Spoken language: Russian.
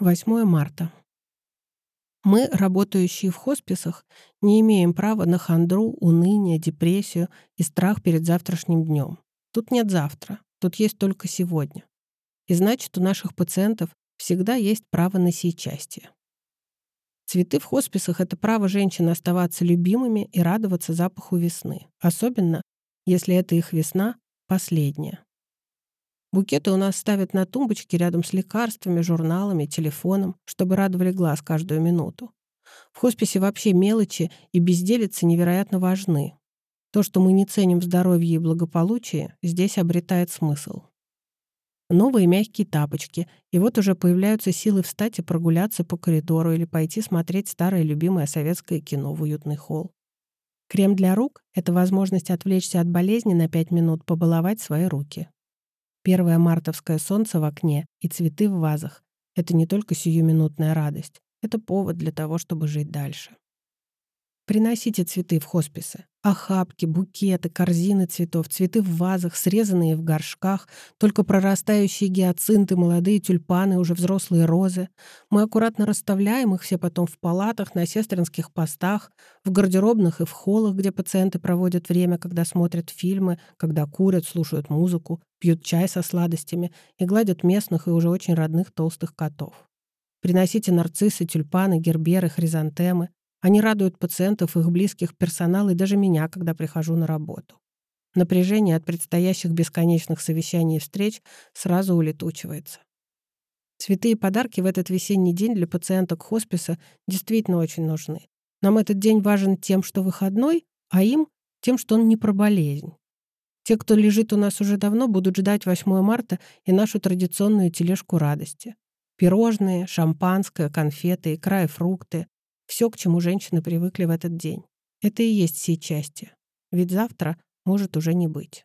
8 марта. Мы, работающие в хосписах, не имеем права на хандру, уныние, депрессию и страх перед завтрашним днем. Тут нет завтра, тут есть только сегодня. И значит, у наших пациентов всегда есть право на сейчастие. Цветы в хосписах — это право женщин оставаться любимыми и радоваться запаху весны, особенно если это их весна последняя. Букеты у нас ставят на тумбочке рядом с лекарствами, журналами, телефоном, чтобы радовали глаз каждую минуту. В хосписе вообще мелочи и безделицы невероятно важны. То, что мы не ценим в здоровье и благополучии, здесь обретает смысл. Новые мягкие тапочки, и вот уже появляются силы встать и прогуляться по коридору или пойти смотреть старое любимое советское кино в уютный холл. Крем для рук — это возможность отвлечься от болезни на 5 минут, побаловать свои руки. Первое мартовское солнце в окне и цветы в вазах — это не только сиюминутная радость, это повод для того, чтобы жить дальше. Приносите цветы в хосписы. Охапки, букеты, корзины цветов, цветы в вазах, срезанные в горшках, только прорастающие гиацинты, молодые тюльпаны, уже взрослые розы. Мы аккуратно расставляем их все потом в палатах, на сестринских постах, в гардеробных и в холлах, где пациенты проводят время, когда смотрят фильмы, когда курят, слушают музыку, пьют чай со сладостями и гладят местных и уже очень родных толстых котов. Приносите нарциссы, тюльпаны, герберы, хризантемы. Они радуют пациентов, их близких, персонал и даже меня, когда прихожу на работу. Напряжение от предстоящих бесконечных совещаний и встреч сразу улетучивается. Цветы и подарки в этот весенний день для пациенток хосписа действительно очень нужны. Нам этот день важен тем, что выходной, а им — тем, что он не про болезнь. Те, кто лежит у нас уже давно, будут ждать 8 марта и нашу традиционную тележку радости. Пирожные, шампанское, конфеты, икра и фрукты, все, к чему женщины привыкли в этот день. Это и есть все части. Ведь завтра может уже не быть.